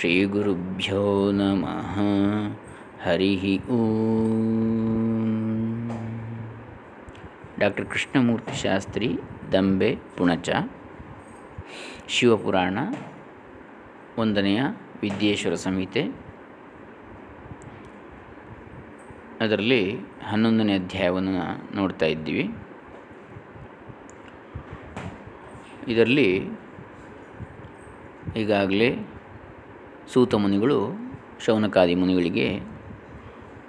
ಶ್ರೀಗುರುಭ್ಯೋ ನಮಃ ಹರಿ ಓಂ ಡಾಕ್ಟರ್ ಕೃಷ್ಣಮೂರ್ತಿ ಶಾಸ್ತ್ರಿ ದಂಬೆ ಪುಣಚ ಶಿವಪುರಾಣ ಒಂದನೆಯ ವಿದ್ಯೇಶ್ವರ ಸಂಹಿತೆ ಅದರಲ್ಲಿ ಹನ್ನೊಂದನೇ ಅಧ್ಯಾಯವನ್ನು ನೋಡ್ತಾ ಇದ್ದೀವಿ. ಇದರಲ್ಲಿ ಈಗಾಗಲೇ ಸೂತ ಮುನಿಗಳು ಶೌನಕಾದಿ ಮುನಿಗಳಿಗೆ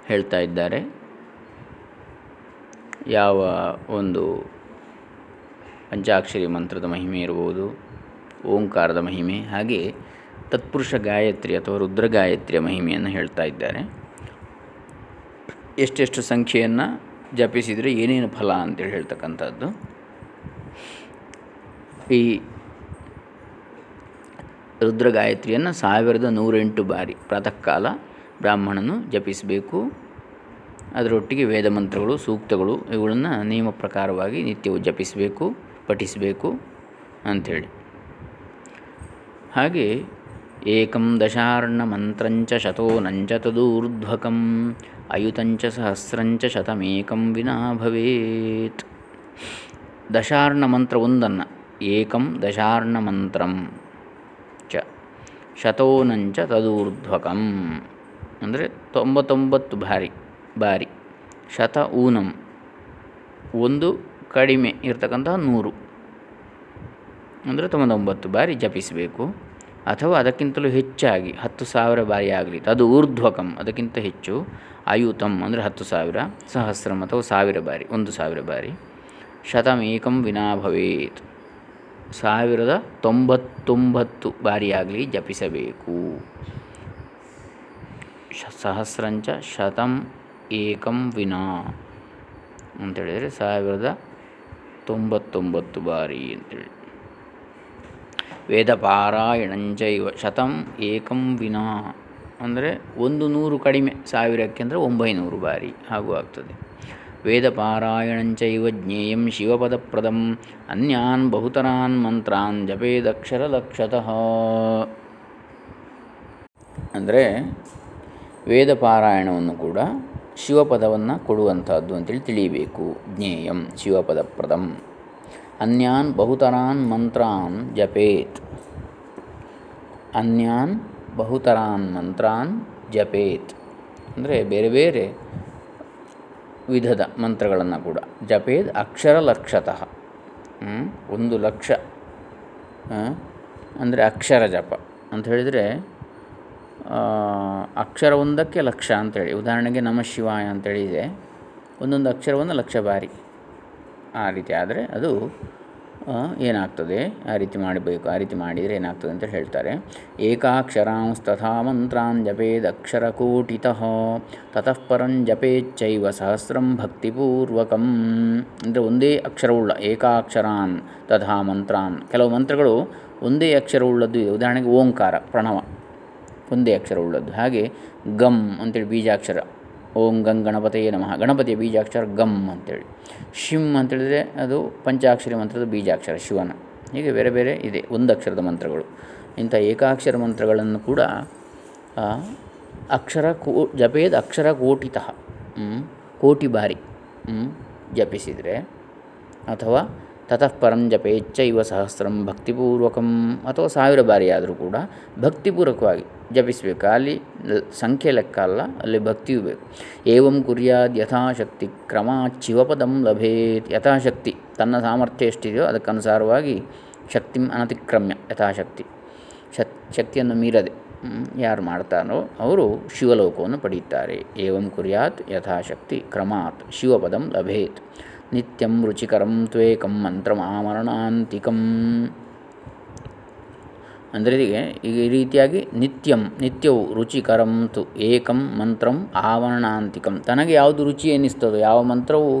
ಹೇಳ್ತಾ ಇದ್ದಾರೆ. ಯಾವ ಒಂದು ಪಂಚಾಕ್ಷರಿ ಮಂತ್ರದ ಮಹಿಮೆ ಇರ್ಬೋದು, ಓಂಕಾರದ ಮಹಿಮೆ, ಹಾಗೆ ತತ್ಪುರುಷ ಗಾಯತ್ರಿ ಅಥವಾ ರುದ್ರ ಗಾಯತ್ರಿಯ ಮಹಿಮೆಯನ್ನು ಹೇಳ್ತಾ ಇದ್ದಾರೆ. ಎಷ್ಟೆಷ್ಟು ಸಂಖ್ಯೆಯನ್ನು ಜಪಿಸಿದರೆ ಏನೇನು ಫಲ ಅಂತೇಳಿ ಹೇಳ್ತಕ್ಕಂಥದ್ದು. ಈ ರುದ್ರ ಗಾಯತ್ರಿಯನ್ನು ಸಾವಿರದ ನೂರೆಂಟು ಬಾರಿ ಪ್ರಾತಃ ಕಾಲ ಬ್ರಾಹ್ಮಣನು ಜಪಿಸಬೇಕು. ಅದರೊಟ್ಟಿಗೆ ವೇದ ಮಂತ್ರಗಳು, ಸೂಕ್ತಗಳು, ಇವುಗಳನ್ನು ನಿಯಮ ಪ್ರಕಾರವಾಗಿ ನಿತ್ಯವೂ ಜಪಿಸಬೇಕು, ಪಠಿಸಬೇಕು ಅಂಥೇಳಿ. ಹಾಗೆ ಏಕಂ ದಶಾರ್ಣ ಮಂತ್ರಂಚ ಶತೋನಂಚ ತದೂರ್ಧ್ವಕಂ ಅಯುತಂಚ ಸಹಸ್ರಂಚ ಶತಮೇಕಂ ವಿನಾ ಭವೇತ್. ದಶಾರ್ಣ ಮಂತ್ರ ಒಂದನ್ನು ಏಕಂ ದಶಾರ್ಣ ಮಂತ್ರಂ ಶತೋನಂಚ ತದೂರ್ಧ್ವಕಂ. ಅಂದರೆ ತೊಂಬತ್ತೊಂಬತ್ತು ಬಾರಿ ಬಾರಿ. ಶತ ಊನಂ. ಒಂದು ಕಡಿಮೆ ಇರತಕ್ಕಂತಹ ನೂರು. ಅಂದರೆ ತೊಂಬತ್ತೊಂಬತ್ತು ಬಾರಿ ಜಪಿಸಬೇಕು. ಅಥವಾ ಅದಕ್ಕಿಂತಲೂ ಹೆಚ್ಚಾಗಿ ಹತ್ತು ಸಾವಿರ ಬಾರಿ ಆಗಲಿ. ಅದು ಊರ್ಧ್ವಕಂ ಅದಕ್ಕಿಂತ ಹೆಚ್ಚು. ಆಯುತಂ, ಅಂದರೆ ಹತ್ತು ಸಾವಿರ. ಸಹಸ್ರಂ ಅಥವಾ ಸಾವಿರ ಬಾರಿ, ಒಂದು ಸಾವಿರ ಬಾರಿ. ಶತಮೇಕಂ ವಿನಾ ಭವೇತ್. ಸಾವಿರದ ತೊಂಬತ್ತೊಂಬತ್ತು ಬಾರಿಯಾಗಲಿ ಜಪಿಸಬೇಕು. ಸಹಸ್ರಂಚ ಶತಂ ಏಕಂ ವಿನಾ ಅಂತೇಳಿದರೆ ಸಾವಿರದ ತೊಂಬತ್ತೊಂಬತ್ತು ಬಾರಿ ಅಂತೇಳಿ. ವೇದ ಪಾರಾಯಣಂಜೈವ ಶತಂ ಏಕಂ ವಿನಾ ಅಂದರೆ ಒಂದು ನೂರು ಕಡಿಮೆ ಸಾವಿರಕ್ಕೆ ಅಂದರೆ ಒಂಬೈನೂರು ಬಾರಿ ಹಾಗೂ ಆಗ್ತದೆ. ವೇದಪಾರಾಯಣಂಚೈವ ಜ್ಞೇಯಂ ಶಿವಪದಪ್ರದಂ ಅನ್ಯಾನ್ ಬಹುತರಾನ್ ಮಂತ್ರಾನ್ ಜಪೇದಕ್ಷರಲಕ್ಷತಃ ಅಂದರೆ ವೇದ ಪಾರಾಯಣವನ್ನು ಕೂಡ ಶಿವಪದವನ್ನು ಕೊಡುವಂಥದ್ದು ಅಂತೇಳಿ ತಿಳಿಯಬೇಕು. ಜ್ಞೇಯಂ ಶಿವಪದಪ್ರದಂ. ಅನ್ಯಾನ್ ಬಹುತರಾನ್ ಮಂತ್ರಾನ್ ಜಪೇತ್. ಅನ್ಯಾನ್ ಬಹುತರಾನ್ ಮಂತ್ರಾನ್ ಜಪೇತ್. ಅಂದರೆ ಬೇರೆ ಬೇರೆ ವಿಧದ ಮಂತ್ರಗಳನ್ನು ಕೂಡ. ಜಪೇದ್ ಅಕ್ಷರ ಲಕ್ಷತಃ. ಒಂದು ಲಕ್ಷ. ಅಂದರೆ ಅಕ್ಷರ ಜಪ. ಅಂತ ಹೇಳಿದರೆ ಅಕ್ಷರ ಒಂದಕ್ಕೆ ಲಕ್ಷ ಅಂತೇಳಿ ಉದಾಹರಣೆಗೆ ನಮ ಶಿವಾಯ ಅಂತೇಳಿದೆ ಒಂದೊಂದು ಅಕ್ಷರವನ್ನು ಲಕ್ಷ ಬಾರಿ. ಆ ರೀತಿ. ಆದರೆ ಅದು ಏನಾಗ್ತದೆ? ಆ ರೀತಿ ಮಾಡಬೇಕು, ಆ ರೀತಿ ಮಾಡಿದರೆ ಏನಾಗ್ತದೆ ಅಂತ ಹೇಳ್ತಾರೆ. ಏಕಾಕ್ಷರಾಂಸ್ತಥಾ ಮಂತ್ರಾನ್ ಜಪೇದಕ್ಷರಕೂಟಿತಃ ತತಃ ಪರಂ ಜಪೇಚ್ಛೈವ ಸಹಸ್ರಂ ಭಕ್ತಿಪೂರ್ವಕಂ ಅಂದರೆ ಒಂದೇ ಅಕ್ಷರವುಳ್ಳ, ಏಕಾಕ್ಷರಾನ್ ತಥಾ ಮಂತ್ರಾನ್. ಕೆಲವು ಮಂತ್ರಗಳು ಒಂದೇ ಅಕ್ಷರವುಳ್ಳದ್ದು ಇದೆ. ಉದಾಹರಣೆಗೆ ಓಂಕಾರ, ಪ್ರಣವ, ಒಂದೇ ಅಕ್ಷರವುಳ್ಳದ್ದು. ಹಾಗೆ ಗಮ್ ಅಂತೇಳಿ ಬೀಜಾಕ್ಷರ. ಓಂ ಗಂ ಗಣಪತಿಯೇ ನಮಃ. ಗಣಪತಿಯ ಬೀಜಾಕ್ಷರ ಗಮ್ ಅಂತೇಳಿ. ಶಿಮ್ ಅಂತೇಳಿದರೆ ಅದು ಪಂಚಾಕ್ಷರಿ ಮಂತ್ರದ ಬೀಜಾಕ್ಷರ, ಶಿವನ. ಹೀಗೆ ಬೇರೆ ಬೇರೆ ಇದೆ ಒಂದು ಅಕ್ಷರದ ಮಂತ್ರಗಳು. ಇಂಥ ಏಕಾಕ್ಷರ ಮಂತ್ರಗಳನ್ನು ಕೂಡ ಅಕ್ಷರ ಕೋ, ಜಪೇದ ಅಕ್ಷರ ಕೋಟಿತಃ ಕೋಟಿ ಬಾರಿ ಜಪಿಸಿದರೆ ಅಥವಾ ತತಃ ಪರಂ ಜಪೇಚ್ಛೈವ ಸಹಸ್ರಂ ಭಕ್ತಿಪೂರ್ವಕಂ ಅಥವಾ ಸಾವಿರ ಬಾರಿಯಾದರೂ ಕೂಡ ಭಕ್ತಿಪೂರ್ವಕವಾಗಿ ಜಪಿಸಬೇಕು. ಅಲ್ಲಿ ಸಂಖ್ಯೆ ಲೆಕ್ಕ ಅಲ್ಲ, ಅಲ್ಲಿ ಭಕ್ತಿಯೂ ಬೇಕು. ಏವಂ ಕುರ್ಯಾದ್ ಯಥಾಶಕ್ತಿ ಶಿವಪದಂ ಲಭೇತ್. ಯಥಾಶಕ್ತಿ ತನ್ನ ಸಾಮರ್ಥ್ಯ ಎಷ್ಟಿದೆಯೋ ಅದಕ್ಕನುಸಾರವಾಗಿ ಶಕ್ತಿ ಅನತಿಕ್ರಮ್ಯ ಯಥಾಶಕ್ತಿ. ಶಕ್, ಶಕ್ತಿಯನ್ನು ಮೀರದೆ ಯಾರು ಮಾಡ್ತಾರೋ ಅವರು ಶಿವಲೋಕವನ್ನು ಪಡೆಯುತ್ತಾರೆ. ಏವಂ ಕುರ್ಯಾತ್ ಯಥಾಶಕ್ತಿ ಕ್ರಮಾತ್ ಶಿವಪದಂ ಲಭೇತ್. ನಿತ್ಯಂ ರುಚಿಕರಂ ತ್ವೇಕಂ ಮಂತ್ರಮಾಮರಣಾಂತಿಕಂ ಅಂದರೆ ಈಗ ಈ ರೀತಿಯಾಗಿ ನಿತ್ಯಂ, ನಿತ್ಯವು ರುಚಿಕರಂ ತು ಏಕಂ ಮಂತ್ರಂ ಆವರಣಾಂತಿಕಂ. ತನಗೆ ಯಾವುದು ರುಚಿ ಎನಿಸ್ತದೋ, ಯಾವ ಮಂತ್ರವು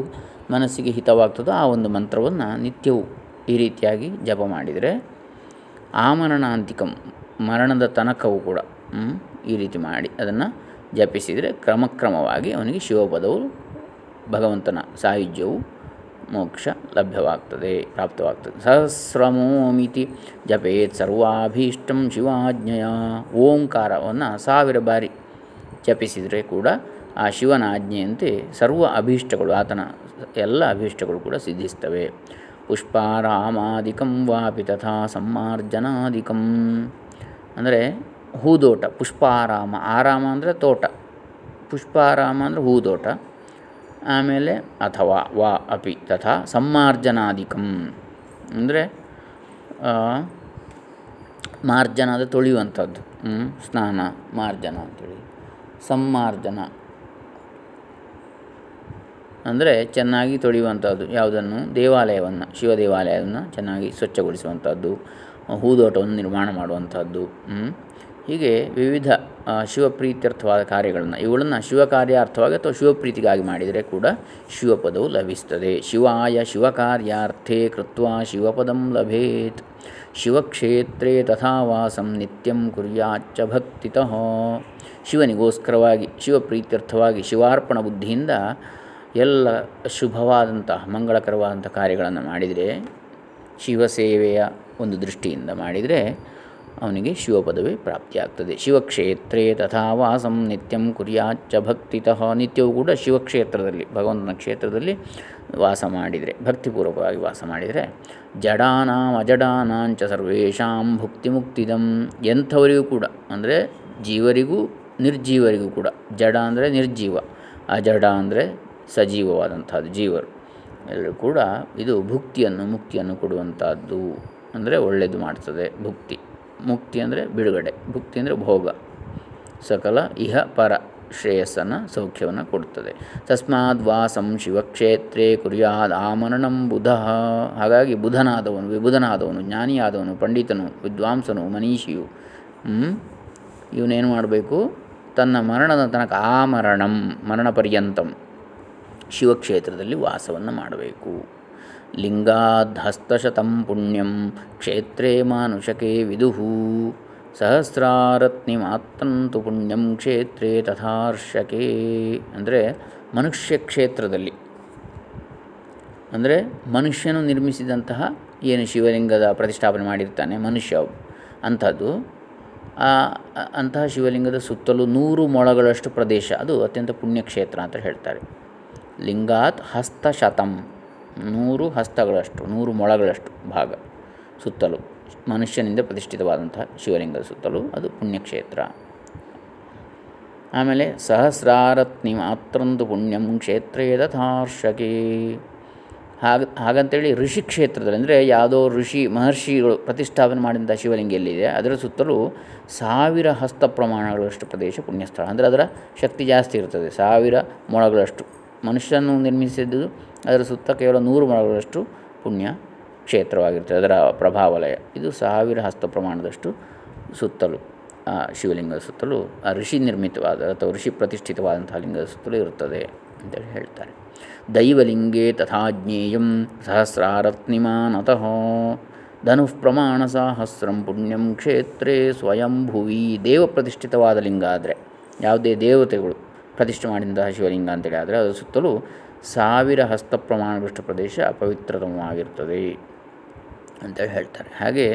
ಮನಸ್ಸಿಗೆ ಹಿತವಾಗ್ತದೋ, ಆ ಒಂದು ಮಂತ್ರವನ್ನು ನಿತ್ಯವು ಈ ರೀತಿಯಾಗಿ ಜಪ ಮಾಡಿದರೆ ಆಮರಣಾಂತಿಕಂ, ಮರಣದ ತನಕವೂ ಕೂಡ ಈ ರೀತಿ ಮಾಡಿ ಅದನ್ನು ಜಪಿಸಿದರೆ ಕ್ರಮಕ್ರಮವಾಗಿ ಅವನಿಗೆ ಶಿವಪದವು ಭಗವಂತನ ಸಾಹಿತ್ಯವು ಮೋಕ್ಷ ಲಭ್ಯವಾಗ್ತದೆ, ಪ್ರಾಪ್ತವಾಗ್ತದೆ. ಸಹಸ್ರಮೋಮಿತಿ ಜಪೇತ್ ಸರ್ವಾಭೀಷ್ಟಂ ಶಿವಾಜ್ಞೆಯ. ಓಂಕಾರವನ್ನು ಸಾವಿರ ಬಾರಿ ಜಪಿಸಿದರೆ ಕೂಡ ಆ ಶಿವನ ಆಜ್ಞೆಯಂತೆ ಸರ್ವ ಅಭೀಷ್ಟಗಳು, ಆತನ ಎಲ್ಲ ಅಭೀಷ್ಟಗಳು ಕೂಡ ಸಿದ್ಧಿಸ್ತವೆ. ಪುಷ್ಪಾರಾಮಾದಿಕಂ ವಾಪಿ ತಥಾ ಸಮ್ಮಾರ್ಜನಾದಿಕಂ. ಅಂದರೆ ಹೂದೋಟ, ಪುಷ್ಪಾರಾಮ. ಆರಾಮ ಅಂದರೆ ತೋಟ. ಪುಷ್ಪಾರಾಮ ಅಂದರೆ ಹೂದೋಟ. ಆಮೇಲೆ ಅಥವಾ ವಾ ಅಪಿ ತಥಾ ಸಮ್ಮಾರ್ಜನಾದಿಕಂ ಅಂದರೆ ಮಾರ್ಜನ ಅಂದರೆ ತೊಳೆಯುವಂಥದ್ದು. ಸ್ನಾನ, ಮಾರ್ಜನ ಅಂತೇಳಿ. ಸಮ್ಮಾರ್ಜನ. ಅಂದರೆ ಚೆನ್ನಾಗಿ ತೊಳೆಯುವಂಥದ್ದು. ಯಾವುದನ್ನು? ದೇವಾಲಯವನ್ನು, ಶಿವ ದೇವಾಲಯವನ್ನು ಚೆನ್ನಾಗಿ ಸ್ವಚ್ಛಗೊಳಿಸುವಂಥದ್ದು. ಹೂದೋಟವನ್ನು ನಿರ್ಮಾಣ ಮಾಡುವಂಥದ್ದು. ಹೀಗೆ ವಿವಿಧ ಶಿವಪ್ರೀತ್ಯರ್ಥವಾದ ಕಾರ್ಯಗಳನ್ನು, ಇವುಗಳನ್ನು ಶಿವ ಕಾರ್ಯಾರ್ಥವಾಗಿ ಅಥವಾ ಶಿವಪ್ರೀತಿಗಾಗಿ ಮಾಡಿದರೆ ಕೂಡ ಶಿವಪದವು ಲಭಿಸ್ತದೆ. ಶಿವಾಯ ಶಿವಕಾರ್ಯಾರ್ಥೇ ಕೃತ್ವ ಶಿವಪದಂ ಲಭೇತ್. ಶಿವಕ್ಷೇತ್ರೇ ತಥಾ ವಾಸಂ ನಿತ್ಯಂ ಕುರ್ಯಾಚ್ಚ ಭಕ್ತಿತಃ. ಶಿವನಿಗೋಸ್ಕರವಾಗಿ, ಶಿವಪ್ರೀತ್ಯರ್ಥವಾಗಿ, ಶಿವಾರ್ಪಣ ಬುದ್ಧಿಯಿಂದ ಎಲ್ಲ ಶುಭವಾದಂತಹ ಮಂಗಳಕರವಾದಂಥ ಕಾರ್ಯಗಳನ್ನು ಮಾಡಿದರೆ, ಶಿವಸೇವೆಯ ಒಂದು ದೃಷ್ಟಿಯಿಂದ ಮಾಡಿದರೆ ಅವನಿಗೆ ಶಿವಪದವಿ ಪ್ರಾಪ್ತಿಯಾಗ್ತದೆ. ಶಿವಕ್ಷೇತ್ರೇ ತಥಾ ವಾಸಂ ನಿತ್ಯಂ ಕುರ್ಯಾಚ್ಚ ಭಕ್ತಿತಃ. ನಿತ್ಯವೂ ಕೂಡ ಶಿವಕ್ಷೇತ್ರದಲ್ಲಿ, ಭಗವಂತನ ಕ್ಷೇತ್ರದಲ್ಲಿ ವಾಸ ಮಾಡಿದರೆ, ಭಕ್ತಿಪೂರ್ವಕವಾಗಿ ವಾಸ ಮಾಡಿದರೆ, ಜಡಾನಾಂ ಅಜಡಾನಾಂಚ ಸರ್ವೇಷಾಂ ಭುಕ್ತಿ ಮುಕ್ತಿದಂ ಎಂಥವರಿಗೂ ಕೂಡ, ಅಂದರೆ ಜೀವರಿಗೂ, ನಿರ್ಜೀವರಿಗೂ ಕೂಡ, ಜಡ ಅಂದರೆ ನಿರ್ಜೀವ, ಅಜಡ ಅಂದರೆ ಸಜೀವವಾದಂಥದ್ದು, ಜೀವರು. ಎಲ್ಲರೂ ಕೂಡ ಇದು ಭುಕ್ತಿಯನ್ನು, ಮುಕ್ತಿಯನ್ನು ಕೊಡುವಂಥದ್ದು, ಅಂದರೆ ಒಳ್ಳೆಯದು ಮಾಡ್ತದೆ, ಭುಕ್ತಿ. ಮುಕ್ತಿ ಅಂದರೆ ಬಿಡುಗಡೆ, ಭುಕ್ತಿ ಅಂದರೆ ಭೋಗ. ಸಕಲ ಇಹ ಪರ ಶ್ರೇಯಸ್ಸನ್ನು ಸೌಖ್ಯವನ್ನು ಕೊಡುತ್ತದೆ ತಸ್ಮಾದ್ ವಾಸಂ ಶಿವಕ್ಷೇತ್ರೇ ಕುರಿಯಾದ ಆಮರಣಂ ಬುಧ. ಹಾಗಾಗಿ ಬುಧನಾದವನು, ವಿಬುಧನಾದವನು, ಜ್ಞಾನಿಯಾದವನು, ಪಂಡಿತನು, ವಿದ್ವಾಂಸನು, ಮನೀಷಿಯು ಇವನೇನು ಮಾಡಬೇಕು? ತನ್ನ ಮರಣದ ತನಕ ಆಮರಣಂ, ಮರಣ ಪರ್ಯಂತಂ ಶಿವಕ್ಷೇತ್ರದಲ್ಲಿ ವಾಸವನ್ನು ಮಾಡಬೇಕು. ಲಿಂಗಾದ್ ಹಸ್ತಶತಂ ಪುಣ್ಯಂ ಕ್ಷೇತ್ರೇ ಮಾನುಷಕೆ ವಿದುಹು. ಸಹಸ್ರಾರತ್ನಿ ಮಾತಂತು ಪುಣ್ಯಂ ಕ್ಷೇತ್ರೇ ತಥಾರ್ಷಕೆ. ಅಂದರೆ ಮನುಷ್ಯ ಕ್ಷೇತ್ರದಲ್ಲಿ. ಅಂದರೆ ಮನುಷ್ಯನು ನಿರ್ಮಿಸಿದಂತಹ ಏನು ಶಿವಲಿಂಗದ ಪ್ರತಿಷ್ಠಾಪನೆ ಮಾಡಿರ್ತಾನೆ ಮನುಷ್ಯ ಅಂಥದ್ದು. ಅಂತಹ ಶಿವಲಿಂಗದ ಸುತ್ತಲೂ ನೂರು ಮೊಳಗಳಷ್ಟು ಪ್ರದೇಶ. ಅದು ಅತ್ಯಂತ ಪುಣ್ಯಕ್ಷೇತ್ರ ಅಂತ ಹೇಳ್ತಾರೆ. ಲಿಂಗಾತ್ ಹಸ್ತಶತಂ. ನೂರು ಹಸ್ತಗಳಷ್ಟು, ನೂರು ಮೊಳಗಳಷ್ಟು ಭಾಗ ಸುತ್ತಲೂ ಮನುಷ್ಯನಿಂದ ಪ್ರತಿಷ್ಠಿತವಾದಂತಹ ಶಿವಲಿಂಗದ ಸುತ್ತಲೂ ಅದು ಪುಣ್ಯಕ್ಷೇತ್ರ. ಆಮೇಲೆ ಸಹಸ್ರಾರತ್ನಿ ಮಾತ್ರಂದು ಪುಣ್ಯಂ ಕ್ಷೇತ್ರೇ ತಥಾರ್ಷಕೇ ಹಾಗ, ಹಾಗಂತೇಳಿ ಋಷಿ ಕ್ಷೇತ್ರದಲ್ಲಿ ಅಂದರೆ ಯಾವುದೋ ಋಷಿ ಮಹರ್ಷಿಗಳು ಪ್ರತಿಷ್ಠಾಪನೆ ಮಾಡಿದಂಥ ಶಿವಲಿಂಗ ಎಲ್ಲಿದೆ, ಅದರ ಸುತ್ತಲೂ ಸಾವಿರ ಹಸ್ತ ಪ್ರಮಾಣಗಳಷ್ಟು ಪ್ರದೇಶ ಪುಣ್ಯಸ್ಥಳ. ಅಂದರೆ ಅದರ ಶಕ್ತಿ ಜಾಸ್ತಿ ಇರ್ತದೆ, ಸಾವಿರ ಮೊಳಗಳಷ್ಟು. ಮನುಷ್ಯನು ನಿರ್ಮಿಸಿದ್ದು, ಅದರ ಸುತ್ತ ಕೇವಲ ನೂರು ಮರಗಳಷ್ಟು ಪುಣ್ಯ ಕ್ಷೇತ್ರವಾಗಿರ್ತದೆ, ಅದರ ಪ್ರಭಾವಲಯ. ಇದು ಸಾವಿರ ಹಸ್ತ ಪ್ರಮಾಣದಷ್ಟು ಸುತ್ತಲೂ, ಆ ಶಿವಲಿಂಗದ ಸುತ್ತಲೂ, ಆ ಋಷಿ ನಿರ್ಮಿತವಾದ ಅಥವಾ ಋಷಿ ಪ್ರತಿಷ್ಠಿತವಾದಂತಹ ಲಿಂಗದ ಸುತ್ತಲೂ ಇರುತ್ತದೆ ಅಂತೇಳಿ ಹೇಳ್ತಾರೆ. ದೈವಲಿಂಗೇ ತಥಾ ಜ್ಞೇಯಂ ಸಹಸ್ರಾರತ್ನಿಮಾನತಃ ಧನು ಪ್ರಮಾಣ ಸಹಸ್ರಂ ಪುಣ್ಯಂ ಕ್ಷೇತ್ರೇ ಸ್ವಯಂಭುವಿ ದೇವ ಪ್ರತಿಷ್ಠಿತವಾದ ಲಿಂಗ ಆದರೆ ಯಾವುದೇ ದೇವತೆಗಳು ಪ್ರತಿಷ್ಠೆ ಮಾಡಿದಂತಹ ಶಿವಲಿಂಗ ಅಂತೇಳಿ ಆದರೆ ಅದರ ಸುತ್ತಲೂ ಸಾವಿರ ಹಸ್ತ ಪ್ರಮಾಣದಷ್ಟು ಪ್ರದೇಶ ಅಪವಿತ್ರತಮವಾಗಿರ್ತದೆ ಅಂತೇಳಿ ಹೇಳ್ತಾರೆ. ಹಾಗೆ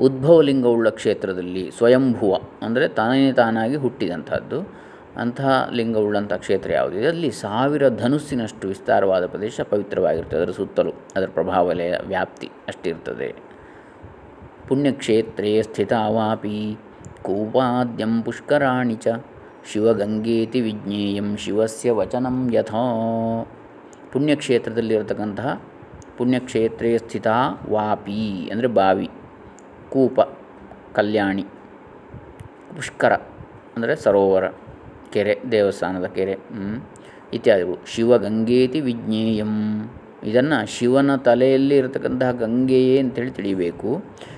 ಉದ್ಭವಲಿಂಗವುಳ್ಳ ಕ್ಷೇತ್ರದಲ್ಲಿ ಸ್ವಯಂಭುವ ಅಂದರೆ ತಾನೇ ತಾನಾಗಿ ಹುಟ್ಟಿದಂಥದ್ದು ಅಂತಹ ಲಿಂಗವುಳ್ಳಂಥ ಕ್ಷೇತ್ರ ಯಾವುದಿದೆ ಅಲ್ಲಿ ಸಾವಿರ ಧನುಸ್ಸಿನಷ್ಟು ವಿಸ್ತಾರವಾದ ಪ್ರದೇಶ ಪವಿತ್ರವಾಗಿರ್ತದೆ, ಅದರ ಸುತ್ತಲೂ, ಅದರ ಪ್ರಭಾವಲಯ, ವ್ಯಾಪ್ತಿ ಅಷ್ಟಿರ್ತದೆ. ಪುಣ್ಯಕ್ಷೇತ್ರೇ ಸ್ಥಿತಾವಾಪಿ, ಕೂಪಾದ್ಯಂ ಪುಷ್ಕರಾಣಿ ಚ ಶಿವಗಂಗೇತಿ ವಿಜ್ಞೇಯಂ ಶಿವಸ್ಯ ವಚನಂ ಯಥಾ. ಪುಣ್ಯಕ್ಷೇತ್ರದಲ್ಲಿರತಕ್ಕಂತಹ ಪುಣ್ಯಕ್ಷೇತ್ರೇ ಸ್ಥಿತ ವಾಪಿ ಅಂದರೆ ಬಾವಿ, ಕೂಪ, ಕಲ್ಯಾಣಿ, ಪುಷ್ಕರ ಅಂದರೆ ಸರೋವರ, ಕೆರೆ, ದೇವಸ್ಥಾನದ ಕೆರೆ ಇತ್ಯಾದಿಗಳು. ಶಿವಗಂಗೇತಿ ವಿಜ್ಞೇಯಂ. ಇದನ್ನು ಶಿವನ ತಲೆಯಲ್ಲಿ ಇರತಕ್ಕಂತಹ ಗಂಗೆಯೇ ಅಂತೇಳಿ ತಿಳಿಯಬೇಕು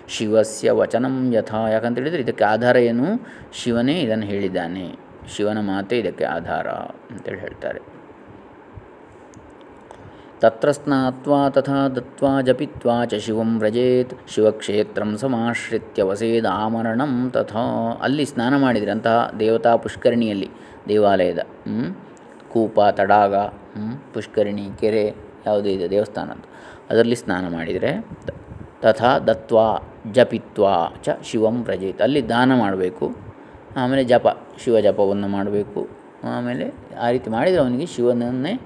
ಶಿವಸ್ಯ ವಚನಂ ಯಥಾ. ಯಾಕಂತೇಳಿದರೆ ಇದಕ್ಕೆ ಆಧಾರ ಏನು? ಶಿವನೇ ಇದನ್ನು ಹೇಳಿದ್ದಾನೆ. ಶಿವನ ಮಾತೆ ಇದಕ್ಕೆ ಆಧಾರ ಅಂತೇಳಿ ಹೇಳ್ತಾರೆ. ತತ್ರ ಸ್ನಾತ್ವಾ ತಥಾ ದತ್ವಾ ಜಪಿತ್ವಾ ಚ ಶಿವಂ ವ್ರಜೇತ್ ಶಿವಕ್ಷೇತ್ರಂ ಸಮಾಶ್ರಿತ್ಯ ವಸೇದಾಮರಣಂ ತಥಾ. ಅಲ್ಲಿ ಸ್ನಾನ ಮಾಡಿದರೆ ಅಂತಹ ದೇವತಾ ಪುಷ್ಕರಣಿಯಲ್ಲಿ ದೇವಾಲಯದ ಕೂಪ, ತಡಾಗ ಪುಷ್ಕರಣಿ, ಕೆರೆ ಯಾವುದೇ ಇದೆ ದೇವಸ್ಥಾನದ್ದು ಅದರಲ್ಲಿ ಸ್ನಾನ ಮಾಡಿದರೆ ತಥಾ ದತ್ವಾ ಜಪಿತ್ವಾ ಚ ಶಿವಂ ವ್ರಜೇತ್. ಅಲ್ಲಿ ದಾನ ಮಾಡಬೇಕು. ಆಮೇಲೆ ಜಪ, ಶಿವ ಜಪವನ್ನು ಮಾಡಬೇಕು. ಆಮೇಲೆ ಆ ರೀತಿ ಮಾಡಿದರೆ ಅವನಿಗೆ ಶಿವನನ್ನೇ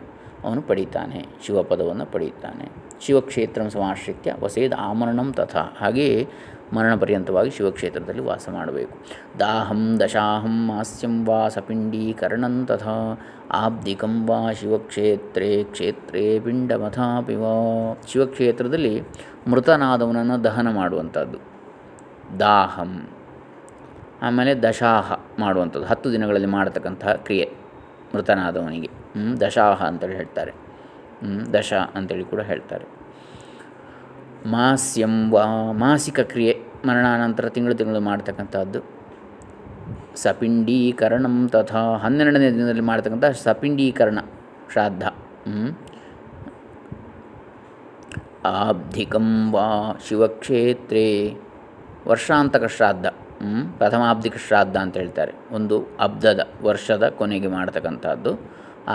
ಅವನು ಪಡೀತಾನೆ ಶಿವಪದವನ್ನು ಪಡೆಯುತ್ತಾನೆ ಶಿವಕ್ಷೇತ್ರ ಸಮಾಶ್ರಿತ್ಯ ವಸೇದ ಆಮರಣಂ ತಥಾ. ಹಾಗೆಯೇ ಮರಣ ಪರ್ಯಂತವಾಗಿ ಶಿವಕ್ಷೇತ್ರದಲ್ಲಿ ವಾಸ ಮಾಡಬೇಕು. ದಾಹಂ ದಶಾಹಂ ಹಾಸ್ಯಂ ವಾ ಸಪಿಂಡೀಕರಣಂ ತಥಾ. ಆಬ್ದಿಕಂ ವಾ ಶಿವಕ್ಷೇತ್ರೇ, ಕ್ಷೇತ್ರೇ ಪಿಂಡಮಥಾಪಿ ವಾ. ಶಿವಕ್ಷೇತ್ರದಲ್ಲಿ ಮೃತನಾದವನನ್ನು ದಹನ ಮಾಡುವಂಥದ್ದು. ದಾಹಂ. ಆಮೇಲೆ ದಶಾಹ ಮಾಡುವಂಥದ್ದು. ಹತ್ತು ದಿನಗಳಲ್ಲಿ ಮಾಡತಕ್ಕಂತಹ ಕ್ರಿಯೆ ಮೃತನಾದವನಿಗೆ. ದಶಾಹ ಅಂತೇಳಿ ಹೇಳ್ತಾರೆ. ದಶ ಅಂತೇಳಿ ಕೂಡ ಹೇಳ್ತಾರೆ. ಮಾಸ್ಯಂ ವಾ, ಮಾಸಿಕ ಕ್ರಿಯೆ ಮರಣಾನಂತರ ತಿಂಗಳು ತಿಂಗಳು ಮಾಡ್ತಕ್ಕಂಥದ್ದು. ಸಪಿಂಡೀಕರಣಂ ತಥಾ ಹನ್ನೆರಡನೇ ದಿನದಲ್ಲಿ ಮಾಡ್ತಕ್ಕಂಥ ಸಪಿಂಡೀಕರಣ ಶ್ರಾದ್ದ. ಆಬ್ಧಿಕಂ ವಾ ಶಿವಕ್ಷೇತ್ರೇ ವರ್ಷಾಂತಕ ಶ್ರಾದ್ದ. ಪ್ರಥಮಾಬ್ದಿಕ ಶ್ರಾದ್ದ ಅಂತ ಹೇಳ್ತಾರೆ. ಒಂದು ಅಬ್ದದ ವರ್ಷದ ಕೊನೆಗೆ ಮಾಡ್ತಕ್ಕಂಥದ್ದು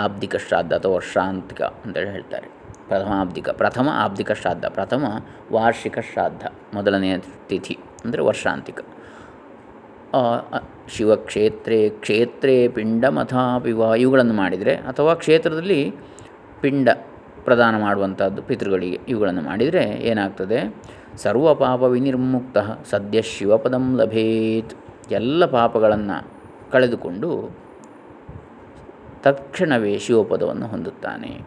ಆಬ್ದಿಕ ಶ್ರಾದ್ದ ಅಥವಾ ವರ್ಷಾಂತಿಕ ಅಂತೇಳಿ ಹೇಳ್ತಾರೆ. ಪ್ರಥಮಾಬ್ದಿಕ ಪ್ರಥಮ ಆಬ್ದಿಕ ಶ್ರಾದ್ದ, ಪ್ರಥಮ ವಾರ್ಷಿಕ ಶ್ರಾದ್ದ ಮೊದಲನೆಯ ತಿಥಿ ಅಂದರೆ ವರ್ಷಾಂತಿಕ ಶಿವಕ್ಷೇತ್ರೇ, ಕ್ಷೇತ್ರೇ ಪಿಂಡ ಮಥಾಪಿವ ಇವುಗಳನ್ನು ಮಾಡಿದರೆ ಅಥವಾ ಕ್ಷೇತ್ರದಲ್ಲಿ ಪಿಂಡ ಪ್ರದಾನ ಮಾಡುವಂಥದ್ದು ಪಿತೃಗಳಿಗೆ. ಇವುಗಳನ್ನು ಮಾಡಿದರೆ ಏನಾಗ್ತದೆ? ಸರ್ವ ಪಾಪ ವಿನಿರ್ಮುಕ್ತ ಸದ್ಯ ಶಿವಪದಂ ಲಭೇತ್. ಎಲ್ಲ ಪಾಪಗಳನ್ನು ಕಳೆದುಕೊಂಡು ತಕ್ಷಣವೇ ಶಿವಪದವನ್ನು ಹೊಂದುತ್ತಾನೆ.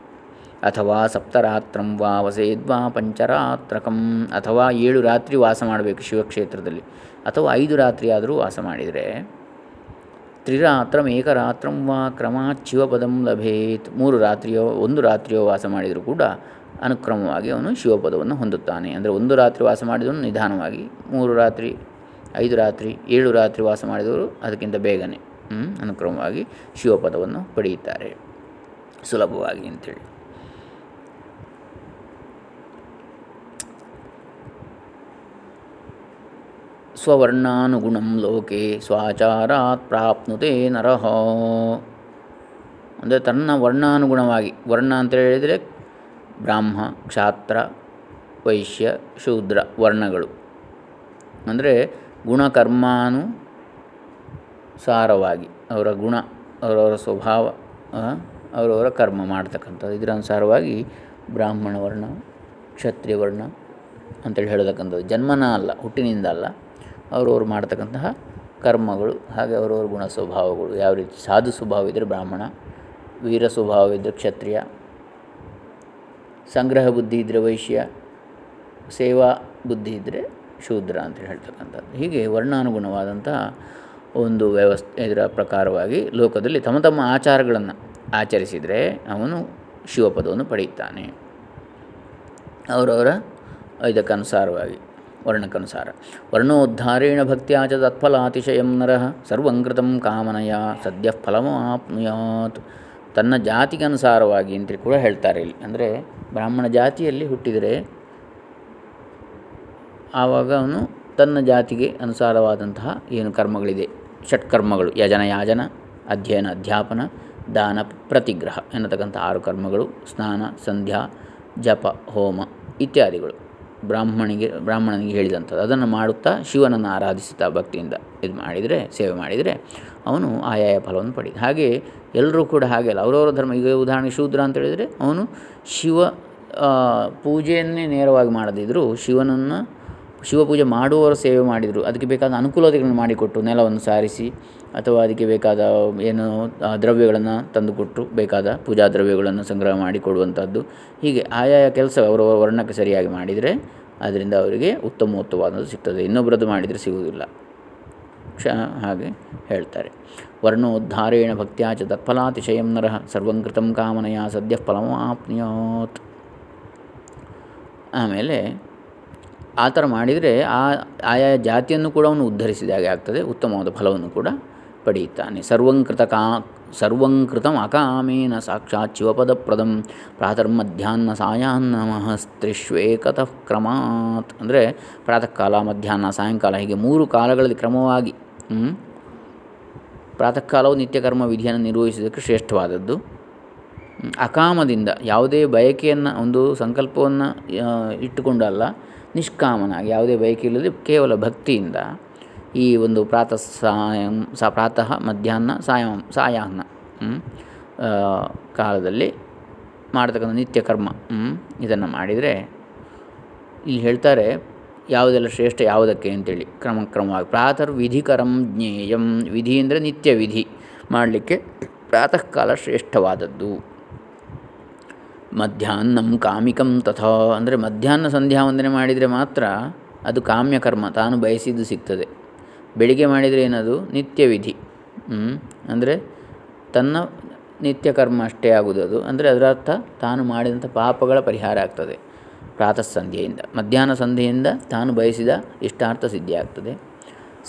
ಅಥವಾ ಸಪ್ತರಾತ್ರಂ ವಾ ವಸೇದ್ವಾ ಪಂಚರಾತ್ರಕಂ. ಅಥವಾ ಏಳು ರಾತ್ರಿ ವಾಸ ಮಾಡಬೇಕು ಶಿವಕ್ಷೇತ್ರದಲ್ಲಿ. ಅಥವಾ ಐದು ರಾತ್ರಿ ಆದರೂ ವಾಸ ಮಾಡಿದರೆ ತ್ರಿರಾತ್ರಂ ಏಕರಾತ್ರಂ ವಾ ಕ್ರಮಾತ್ ಶಿವಪದಂ ಲಭೇತ್. ಮೂರು ರಾತ್ರಿಯೋ, ಒಂದು ರಾತ್ರಿಯೋ ವಾಸ ಮಾಡಿದರೂ ಕೂಡ ಅನುಕ್ರಮವಾಗಿ ಅವನು ಶಿವಪದವನ್ನು ಹೊಂದುತ್ತಾನೆ. ಅಂದರೆ ಒಂದು ರಾತ್ರಿ ವಾಸ ಮಾಡಿದವನು ನಿಧಾನವಾಗಿ, ಮೂರು ರಾತ್ರಿ, ಐದು ರಾತ್ರಿ, ಏಳು ರಾತ್ರಿ ವಾಸ ಮಾಡಿದವರು ಅದಕ್ಕಿಂತ ಬೇಗನೆ ಅನುಕ್ರಮವಾಗಿ ಶಿವಪದವನ್ನು ಪಡೆಯುತ್ತಾರೆ. ಸುಲಭವಾಗಿ ಅಂಥೇಳಿ ಸ್ವವರ್ಣಾನುಗುಣಂ ಲೋಕೆ ಸ್ವಾಚಾರಾತ್ ಪ್ರಾಪ್ನುತೆ ನರಹ ಅಂದರೆ ತನ್ನ ವರ್ಣಾನುಗುಣವಾಗಿ, ವರ್ಣ ಅಂತ ಹೇಳಿದರೆ ಬ್ರಾಹ್ಮ, ಕ್ಷಾತ್ರ, ವೈಶ್ಯ, ಶೂದ್ರ ವರ್ಣಗಳು. ಅಂದರೆ ಗುಣಕರ್ಮಾನು ಸಾರವಾಗಿ, ಅವರ ಗುಣ, ಅವರವರ ಸ್ವಭಾವ ಅವರವರ ಕರ್ಮ ಮಾಡ್ತಕ್ಕಂಥದ್ದು. ಇದರ ಅನುಸಾರವಾಗಿ ಬ್ರಾಹ್ಮಣ ವರ್ಣ, ಕ್ಷತ್ರಿಯ ವರ್ಣ ಅಂತೇಳಿ ಹೇಳತಕ್ಕಂಥದ್ದು. ಜನ್ಮನ ಅಲ್ಲ, ಹುಟ್ಟಿನಿಂದ ಅಲ್ಲ. ಅವರವರು ಮಾಡತಕ್ಕಂತಹ ಕರ್ಮಗಳು, ಹಾಗೆ ಅವರವ್ರ ಗುಣ ಸ್ವಭಾವಗಳು. ಯಾವ ರೀತಿ ಸಾಧು ಸ್ವಭಾವ ಇದ್ದರೆ ಬ್ರಾಹ್ಮಣ, ವೀರ ಸ್ವಭಾವ ಇದ್ದರೆ ಕ್ಷತ್ರಿಯ, ಸಂಗ್ರಹ ಬುದ್ಧಿ ಇದ್ದರೆ ವೈಶ್ಯ, ಸೇವಾ ಬುದ್ಧಿ ಇದ್ದರೆ ಶೂದ್ರ ಅಂತ ಹೇಳ್ತಕ್ಕಂಥದ್ದು. ಹೀಗೆ ವರ್ಣಾನುಗುಣವಾದಂತಹ ಒಂದು ವ್ಯವಸ್ಥೆ ಇದರ ಪ್ರಕಾರವಾಗಿ ಲೋಕದಲ್ಲಿ ತಮ್ಮ ತಮ್ಮ ಆಚಾರಗಳನ್ನು ಆಚರಿಸಿದರೆ ಅವನು ಶಿವಪದವನ್ನು ಪಡೆಯುತ್ತಾನೆ. ಅವರವರ ಇದಕ್ಕನುಸಾರವಾಗಿ ವರ್ಣಕ್ಕನುಸಾರ ವರ್ಣೋದ್ಧಾರೇಣ ಭಕ್ತಿಯ ಚ ತತ್ಫಲಾತಿಶಯಂ ನರಃ ಸರ್ವಂಕೃತಂ ಕಾಮನಯ, ಸದ್ಯ ಫಲಮಾಪ್ನುಯಾತ್ ತನ್ನ ಜಾತಿಗೆ ಅನುಸಾರವಾಗಿ ಅಂತ ಕೂಡ ಹೇಳ್ತಾರೆ ಇಲ್ಲಿ. ಅಂದರೆ ಬ್ರಾಹ್ಮಣ ಜಾತಿಯಲ್ಲಿ ಹುಟ್ಟಿದರೆ ಆವಾಗ ಅವನು ತನ್ನ ಜಾತಿಗೆ ಅನುಸಾರವಾದಂತಹ ಏನು ಕರ್ಮಗಳಿದೆ? ಷಟ್ಕರ್ಮಗಳು, ಯಜನ ಯಾಜನ, ಅಧ್ಯಯನ ಅಧ್ಯಾಪನ, ದಾನ ಪ್ರತಿಗ್ರಹ ಎನ್ನತಕ್ಕಂಥ ಆರು ಕರ್ಮಗಳು, ಸ್ನಾನ, ಸಂಧ್ಯಾ, ಜಪ, ಹೋಮ ಇತ್ಯಾದಿಗಳು. ಬ್ರಾಹ್ಮಣಿಗೆ, ಬ್ರಾಹ್ಮಣನಿಗೆ ಹೇಳಿದಂಥದ್ದು. ಅದನ್ನು ಮಾಡುತ್ತಾ ಶಿವನನ್ನು ಆರಾಧಿಸುತ್ತಾ ಭಕ್ತಿಯಿಂದ ಇದು ಮಾಡಿದರೆ, ಸೇವೆ ಮಾಡಿದರೆ ಅವನು ಆಯಾಯ ಫಲವನ್ನು ಪಡಿ ಹಾಗೆ ಎಲ್ಲರೂ ಕೂಡ ಹಾಗೆ ಅಲ್ಲ, ಅವರವರ ಧರ್ಮ. ಈಗ ಉದಾಹರಣೆಗೆ ಶೂದ್ರ ಅಂತ ಹೇಳಿದರೆ ಅವನು ಶಿವ ಪೂಜೆಯನ್ನೇ ನೇರವಾಗಿ ಮಾಡದಿದ್ದರೂ ಶಿವನನ್ನು, ಶಿವಪೂಜೆ ಮಾಡುವವರು ಸೇವೆ ಮಾಡಿದರು. ಅದಕ್ಕೆ ಬೇಕಾದ ಅನುಕೂಲತೆಗಳನ್ನು ಮಾಡಿಕೊಟ್ಟು ನೆಲವನ್ನು ಸಾರಿಸಿ ಅಥವಾ ಅದಕ್ಕೆ ಬೇಕಾದ ಏನು ದ್ರವ್ಯಗಳನ್ನು ತಂದುಕೊಟ್ಟು ಬೇಕಾದ ಪೂಜಾ ದ್ರವ್ಯಗಳನ್ನು ಸಂಗ್ರಹ ಮಾಡಿ ಕೊಡುವಂಥದ್ದು ಹೀಗೆ ಆಯಾಯ ಕೆಲಸ ಅವರವರ ವರ್ಣಕ್ಕೆ ಸರಿಯಾಗಿ ಮಾಡಿದರೆ ಅದರಿಂದ ಅವರಿಗೆ ಉತ್ತಮೋತ್ತವಾದದ್ದು ಸಿಗ್ತದೆ. ಇನ್ನೊಬ್ಬರದ್ದು ಮಾಡಿದರೆ ಸಿಗುವುದಿಲ್ಲ. ಕ್ಷ, ಹಾಗೆ ಹೇಳ್ತಾರೆ. ವರ್ಣೋದ್ಧಾರೇಣ ಭಕ್ತ್ಯಾಚ ತತ್ಫಲಾತಿಶಯಂ ನರಃ ಸರ್ವಂಕೃತಂ ಕಾಮನೆಯ ಸದ್ಯ ಫಲಮಾಪ್ನಿಯೋತ್. ಆಮೇಲೆ ಆ ಥರ ಮಾಡಿದರೆ ಆ ಆಯಾ ಜಾತಿಯನ್ನು ಕೂಡ ಅವನು ಉದ್ಧರಿಸಿದ ಹಾಗೆ ಆಗ್ತದೆ. ಉತ್ತಮವಾದ ಫಲವನ್ನು ಕೂಡ ಪಡೆಯುತ್ತಾನೆ ಸರ್ವಂಕೃತ ಕಾ ಸರ್ವಂಕೃತಂ ಅಕಾಮೇನ ಸಾಕ್ಷಾತ್ ಶಿವಪದಪ್ರದಂ ಪ್ರಾತರ್ಮಧ್ಯಾಹ್ನ ಸಾಯಾಹ್ನ ಮಹಸ್ತ್ರಿಶ್ವೇಕತಃ ಕ್ರಮಾತ್. ಅಂದರೆ ಪ್ರಾತಃ ಕಾಲ ಮಧ್ಯಾಹ್ನ, ಸಾಯಂಕಾಲ ಹೀಗೆ ಮೂರು ಕಾಲಗಳಲ್ಲಿ ಕ್ರಮವಾಗಿ ಪ್ರಾತಃ ಕಾಲವು ನಿತ್ಯಕರ್ಮ ವಿಧಿಯನ್ನು ನಿರ್ವಹಿಸೋದಕ್ಕೆ ಶ್ರೇಷ್ಠವಾದದ್ದು. ಅಕಾಮದಿಂದ ಯಾವುದೇ ಬಯಕೆಯನ್ನು, ಒಂದು ಸಂಕಲ್ಪವನ್ನು ಇಟ್ಟುಕೊಂಡಲ್ಲ, ನಿಷ್ಕಾಮನಾಗಿ ಯಾವುದೇ ಬಯಕೆ ಇಲ್ಲದೆ ಕೇವಲ ಭಕ್ತಿಯಿಂದ ಈ ಒಂದು ಪ್ರಾತಃ ಸಾಯಂ, ಸ ಪ್ರಾತಃ ಮಧ್ಯಾಹ್ನ, ಸಾಯಂ, ಸಾಯಾಹ್ನ ಕಾಲದಲ್ಲಿ ಮಾಡತಕ್ಕಂಥ ನಿತ್ಯ ಕರ್ಮ ಇದನ್ನು ಮಾಡಿದರೆ ಇಲ್ಲಿ ಹೇಳ್ತಾರೆ ಯಾವುದೆಲ್ಲ ಶ್ರೇಷ್ಠ ಯಾವುದಕ್ಕೆ ಅಂತೇಳಿ. ಕ್ರಮ ಕ್ರಮವಾಗಿ ಪ್ರಾತರ್ ವಿಧಿಕರಂ ಜ್ಞೇಯಂ, ವಿಧಿ ಅಂದರೆ ನಿತ್ಯ ವಿಧಿ ಮಾಡಲಿಕ್ಕೆ ಪ್ರಾತಃ ಕಾಲ ಶ್ರೇಷ್ಠವಾದದ್ದು. ಮಧ್ಯಾಹ್ನಂ ಕಾಮಿಕಂ ತಥಾ, ಅಂದರೆ ಮಧ್ಯಾಹ್ನ ಸಂಧ್ಯಾ ವಂದನೆ ಮಾಡಿದರೆ ಮಾತ್ರ ಅದು ಕಾಮ್ಯ ಕರ್ಮ ತಾನು ಬಯಸಿದ್ದು ಸಿಗ್ತದೆ. ಬೆಳಿಗ್ಗೆ ಮಾಡಿದರೆ ಏನದು? ನಿತ್ಯವಿಧಿ. ಅಂದರೆ ತನ್ನ ನಿತ್ಯ ಕರ್ಮ ಅಷ್ಟೇ ಆಗುವುದು ಅದು. ಅಂದರೆ ಅದರ ಅರ್ಥ ತಾನು ಮಾಡಿದಂಥ ಪಾಪಗಳ ಪರಿಹಾರ ಆಗ್ತದೆ ಪ್ರಾತಃ ಸಂಧ್ಯೆಯಿಂದ ಮಧ್ಯಾಹ್ನ ಸಂಧ್ಯೆಯಿಂದ ತಾನು ಬಯಸಿದ ಇಷ್ಟಾರ್ಥ ಸಿದ್ಧಿಯಾಗ್ತದೆ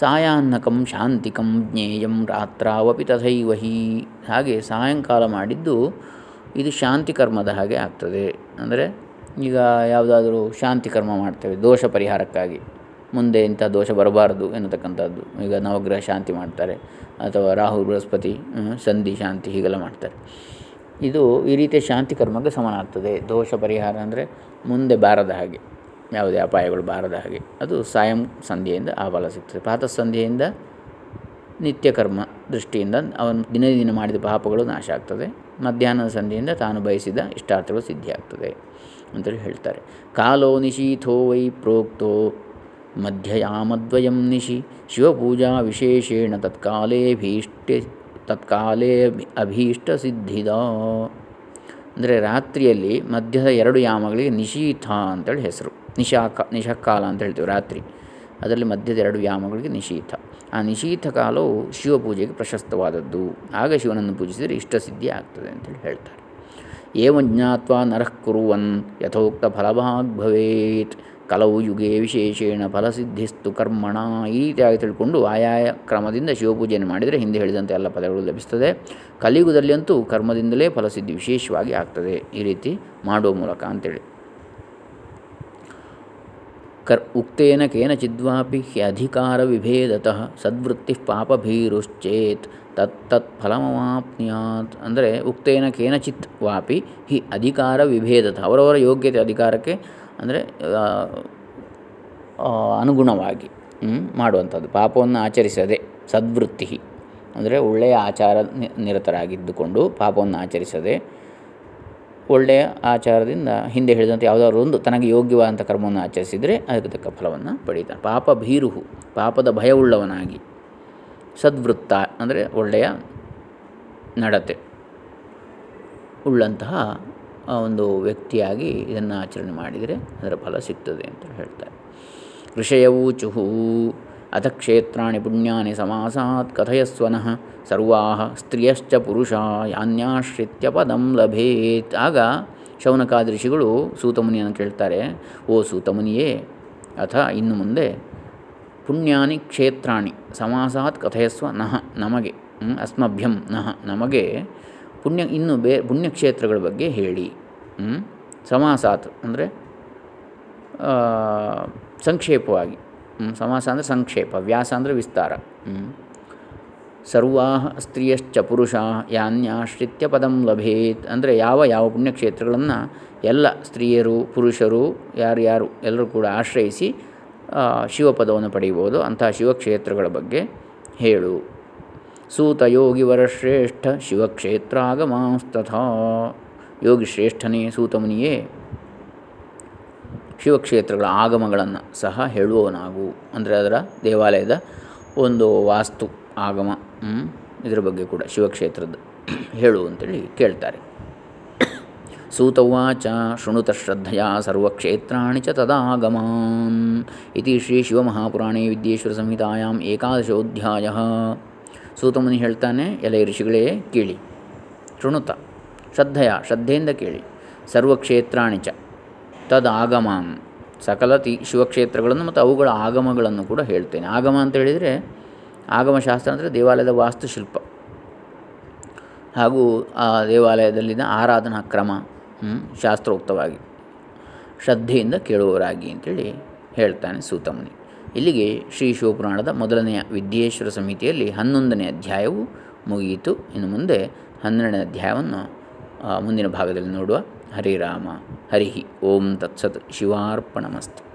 ಸಾಯಾನ್ನಕಂ ಶಾಂತಿಕಂ ಜ್ಞೇಯಂ ರಾತ್ರಾವಪಿ ತಥೈವ ಹಾಗೆ ಸಾಯಂಕಾಲ ಮಾಡಿದ್ದು ಇದು ಶಾಂತಿ ಕರ್ಮದ ಹಾಗೆ ಆಗ್ತದೆ. ಅಂದರೆ ಈಗ ಯಾವುದಾದ್ರೂ ಶಾಂತಿ ಕರ್ಮ ಮಾಡ್ತೇವೆ, ದೋಷ ಪರಿಹಾರಕ್ಕಾಗಿ. ಮುಂದೆ ಇಂಥ ದೋಷ ಬರಬಾರದು ಎನ್ನತಕ್ಕಂಥದ್ದು. ಈಗ ನವಗ್ರಹ ಶಾಂತಿ ಮಾಡ್ತಾರೆ, ಅಥವಾ ರಾಹು, ಬೃಹಸ್ಪತಿ ಸಂಧಿ, ಶಾಂತಿ ಹೀಗೆಲ್ಲ ಮಾಡ್ತಾರೆ. ಇದು ಈ ರೀತಿಯ ಶಾಂತಿ ಕರ್ಮಕ್ಕೆ ಸಮಾನಾಗ್ತದೆ. ದೋಷ ಪರಿಹಾರ ಅಂದರೆ ಮುಂದೆ ಬಾರದ ಹಾಗೆ, ಯಾವುದೇ ಅಪಾಯಗಳು ಬಾರದ ಹಾಗೆ. ಅದು ಸಾಯಂ ಸಂಧಿಯಿಂದ ಆ ಫಲ ಸಿಗ್ತದೆ. ಪ್ರಾತಃ ಸಂಧಿಯಿಂದ ನಿತ್ಯ ಕರ್ಮ ದೃಷ್ಟಿಯಿಂದ ಅವನು ದಿನ ದಿನ ಮಾಡಿದ ಪಾಪಗಳು ನಾಶ ಆಗ್ತದೆ. ಮಧ್ಯಾಹ್ನದ ಸಂಧಿಯಿಂದ ತಾನು ಬಯಸಿದ ಇಷ್ಟಾರ್ಥಗಳು ಸಿದ್ಧಿಯಾಗ್ತದೆ ಅಂತೇಳಿ ಹೇಳ್ತಾರೆ. ಕಾಲೋ ನಿಶೀಥೋ ವೈ ಪ್ರೋಕ್ತೋ ಮಧ್ಯಯಾಮದ್ವಯಂ ನಿಶಿ ಶಿವಪೂಜಾ ವಿಶೇಷೇಣ ತತ್ಕಾಲೇ ಭೀಷ್ಟಿ ತತ್ಕಾಲೇ ಅಭೀಷ್ಟ ಸಿದ್ಧಿದ. ಅಂದರೆ ರಾತ್ರಿಯಲ್ಲಿ ಮಧ್ಯದ ಎರಡು ಯಾಮಗಳಿಗೆ ನಿಶೀಥ ಅಂತೇಳಿ ಹೆಸರು. ನಿಶಾಕ ನಿಶಕಾಲ ಅಂತ ಹೇಳ್ತೀವಿ ರಾತ್ರಿ. ಅದರಲ್ಲಿ ಮಧ್ಯದ ಎರಡು ಯಾಮಗಳಿಗೆ ನಿಶೀಥ. ಆ ನಿಶೀಥ ಕಾಲವು ಶಿವಪೂಜೆಗೆ ಪ್ರಶಸ್ತವಾದದ್ದು. ಆಗ ಶಿವನನ್ನು ಪೂಜಿಸಿದರೆ ಇಷ್ಟಸಿದ್ಧಿ ಆಗ್ತದೆ ಅಂತೇಳಿ ಹೇಳ್ತಾರೆ. ಏವಂ ಜ್ಞಾತ್ವ ನರಃ ಕುರುವನ್ ಯಥೋಕ್ತ ಫಲಭಾಗ್ ಭವೇತ್. ಕಲವು ಯುಗೆ ವಿಶೇಷೇಣ ಫಲಸಿದ್ಧಿಸ್ತು ಕರ್ಮಣ ಈ ರೀತಿಯಾಗಿ ತಿಳ್ಕೊಂಡು ಆಯಾಯ ಕ್ರಮದಿಂದ ಶಿವಪೂಜೆಯನ್ನು ಮಾಡಿದರೆ ಹಿಂದೆ ಹೇಳಿದಂತೆ ಎಲ್ಲ ಪದಗಳು ಲಭಿಸ್ತದೆ. ಕಲಿಯುಗದಲ್ಲಿ ಅಂತೂ ಕರ್ಮದಿಂದಲೇ ಫಲಸಿದ್ಧಿ ವಿಶೇಷವಾಗಿ ಆಗ್ತದೆ. ಈ ರೀತಿ ಮಾಡುವ ಮೂಲಕ ಅಂತೇಳಿ. ಕರ್ ಉಕ್ತೇನ ಕೇನಚಿದ್ವಾಪಿ ಅಧಿಕಾರ ವಿಭೇದತಃ ಸದ್ವೃತ್ತಿ ಪಾಪಭೀರುಶ್ಚೇತ್ ತತ್ತತ್ ತತ್ ಫಲಮವಾಪ್ನಿಯಾತ್ ಅಂದರೆ ಉಕ್ತೇನ ಕೇನಚಿತ್ ವಾಪಿ ಹಿ ಅಧಿಕಾರ ವಿಭೇದತಃ ಅವರವರ ಯೋಗ್ಯತೆ ಅಧಿಕಾರಕ್ಕೆ ಅಂದರೆ ಅನುಗುಣವಾಗಿ ಮಾಡುವಂಥದ್ದು. ಪಾಪವನ್ನು ಆಚರಿಸದೆ, ಸದ್ವೃತ್ತಿ, ಅಂದರೆ ಒಳ್ಳೆಯ ಆಚಾರ ನಿರತರಾಗಿದ್ದುಕೊಂಡು ಪಾಪವನ್ನು ಆಚರಿಸದೆ, ಒಳ್ಳೆಯ ಆಚಾರದಿಂದ ಹಿಂದೆ ಹೇಳಿದಂಥ ಯಾವುದಾದ್ರೂ ಒಂದು ತನಗೆ ಯೋಗ್ಯವಾದಂಥ ಕರ್ಮವನ್ನು ಆಚರಿಸಿದರೆ ಅದಕ್ಕೆ ತಕ್ಕ ಫಲವನ್ನು ಪಡೀತಾನೆ ಪಾಪ ಭೀರುಹು, ಪಾಪದ ಭಯವುಳ್ಳವನಾಗಿ, ಸದ್ವೃತ್ತ, ಅಂದರೆ ಒಳ್ಳೆಯ ನಡತೆ, ಉಳ್ಳಂತಹ ಒಂದು ವ್ಯಕ್ತಿಯಾಗಿ ಇದನ್ನು ಆಚರಣೆ ಮಾಡಿದರೆ ಅದರ ಫಲ ಸಿಗ್ತದೆ ಅಂತ ಹೇಳ್ತಾರೆ. ಋಷಯವೂಚುಹು ಅಥ ಕ್ಷೇತ್ರಾಣಿ ಪುಣ್ಯಾನಿ ಸಮಾಸಾತ್ ಕಥಯಸ್ವನಃ ಸರ್ವಾ ಸ್ತ್ರೀಯಶ್ಚ ಪುರುಷ ಯಾನ್ಯಾಶ್ರಿತ್ಯ ಪದಂ ಲಭೇತ್. ಆಗ ಶೌನಕಾದ ಋಷಿಗಳು ಸೂತಮುನಿಯನ್ನು ಕೇಳ್ತಾರೆ, ಓ ಸೂತಮುನಿಯೇ, ಅಥ ಇನ್ನು ಮುಂದೆ ಪುಣ್ಯಾನಿ ಕ್ಷೇತ್ರಾಣಿ ಸಮಾಸಾತ್ ಕಥಯಸ್ವ ನಹ ನಮಗೆ ಅಸ್ಮಭ್ಯಂ ನಹ ನಮಗೆ ಪುಣ್ಯ, ಇನ್ನು ಬೇ ಪುಣ್ಯಕ್ಷೇತ್ರಗಳ ಬಗ್ಗೆ ಹೇಳಿ. ಸಮಾಸಾತ್ ಅಂದರೆ ಸಂಕ್ಷೇಪವಾಗಿ. ಸಮಾಸ ಅಂದರೆ ಸಂಕ್ಷೇಪ, ವ್ಯಾಸ ಅಂದರೆ ವಿಸ್ತಾರ. ಸರ್ವಾ ಸ್ತ್ರೀಯಶ್ಚ ಪುರುಷ ಯಾನ್ಯಾಶ್ರಿತ್ಯ ಪದಂ ಲಭೇತ್ ಅಂದರೆ ಯಾವ ಯಾವ ಪುಣ್ಯಕ್ಷೇತ್ರಗಳನ್ನು ಎಲ್ಲ ಸ್ತ್ರೀಯರು, ಪುರುಷರು ಯಾರ್ಯಾರು ಎಲ್ಲರೂ ಕೂಡ ಆಶ್ರಯಿಸಿ ಶಿವಪದವನ್ನು ಪಡೆಯಬಹುದು. ಅಂತಹ ಶಿವಕ್ಷೇತ್ರಗಳ ಬಗ್ಗೆ ಹೇಳು. ಸೂತ ಶಿವಕ್ಷೇತ್ರ ಆಗಮಾಂಸ್ತಥ ಶಿವಕ್ಷೇತ್ರಾಗಮಾಸ್ತಥಾ. ಯೋಗಿ ಶ್ರೇಷ್ಠನೇ ಸೂತಮುನಿಯೇ. ಶಿವಕ್ಷೇತ್ರಗಳ ಆಗಮಗಳನ್ನು ಸಹ ಹೇಳುವವನಾಗು. ಅಂದರೆ ಅದರ ದೇವಾಲಯದ ಒಂದು ವಾಸ್ತು ಆಗಮ ಇದರ ಬಗ್ಗೆ ಕೂಡ ಶಿವಕ್ಷೇತ್ರದ ಹೇಳು ಅಂತೇಳಿ ಕೇಳ್ತಾರೆ. ಸೂತವಾಚ ಶೃಣುತ ಶ್ರದ್ಧೆಯ ಸರ್ವಕ್ಷೇತ್ರಾಣಿ ಚ ತದಾಗಮಾನ್. ಇತಿ ಶ್ರೀ ಶಿವಮಹಾಪುರಾಣೇ ವಿದ್ಯೇಶ್ವರ ಸಂಹಿತಾಯಾಮ್ ಏಕಾದಶೋಧ್ಯಾಯ. ಸೂತಮುನಿ ಹೇಳ್ತಾನೆ, ಎಲೆ ಋಷಿಗಳೇ ಕೇಳಿ. ಶೃಣುತ. ಶ್ರದ್ಧೆಯ, ಶ್ರದ್ಧೆಯಿಂದ ಕೇಳಿ. ಸರ್ವಕ್ಷೇತ್ರಾಣಿ ಚ. ತದಾಗಮಾನ್ ಸಕಲ ತಿ ಶಿವಕ್ಷೇತ್ರಗಳನ್ನು ಮತ್ತು ಅವುಗಳ ಆಗಮಗಳನ್ನು ಕೂಡ ಹೇಳ್ತೇನೆ. ಆಗಮ ಅಂತ ಹೇಳಿದರೆ, ಆಗಮಶಾಸ್ತ್ರ ಅಂದರೆ ದೇವಾಲಯದ ವಾಸ್ತುಶಿಲ್ಪ. ಹಾಗೂ ಆ ದೇವಾಲಯದಲ್ಲಿನ ಆರಾಧನಾ ಕ್ರಮ ಶಾಸ್ತ್ರೋಕ್ತವಾಗಿ. ಶ್ರದ್ಧೆಯಿಂದ ಕೇಳುವವರಾಗಿ ಅಂತೇಳಿ ಹೇಳ್ತಾನೆ ಸೂತಮುನಿ. ಇಲ್ಲಿಗೆ ಶ್ರೀ ಶಿವಪುರಾಣದ ಮೊದಲನೆಯ ವಿದ್ಯೇಶ್ವರ ಸಮಿತಿಯಲ್ಲಿ ಹನ್ನೊಂದನೇ ಅಧ್ಯಾಯವು ಮುಗಿಯಿತು. ಇನ್ನು ಮುಂದೆ ಹನ್ನೆರಡನೇ ಅಧ್ಯಾಯವನ್ನು ಮುಂದಿನ ಭಾಗದಲ್ಲಿ ನೋಡುವ ಹರಿರಾಮ ಹರಿಹಿ ಓಂ ತತ್ಸತ್ ಶಿವಾರ್ಪಣಮಸ್ತು.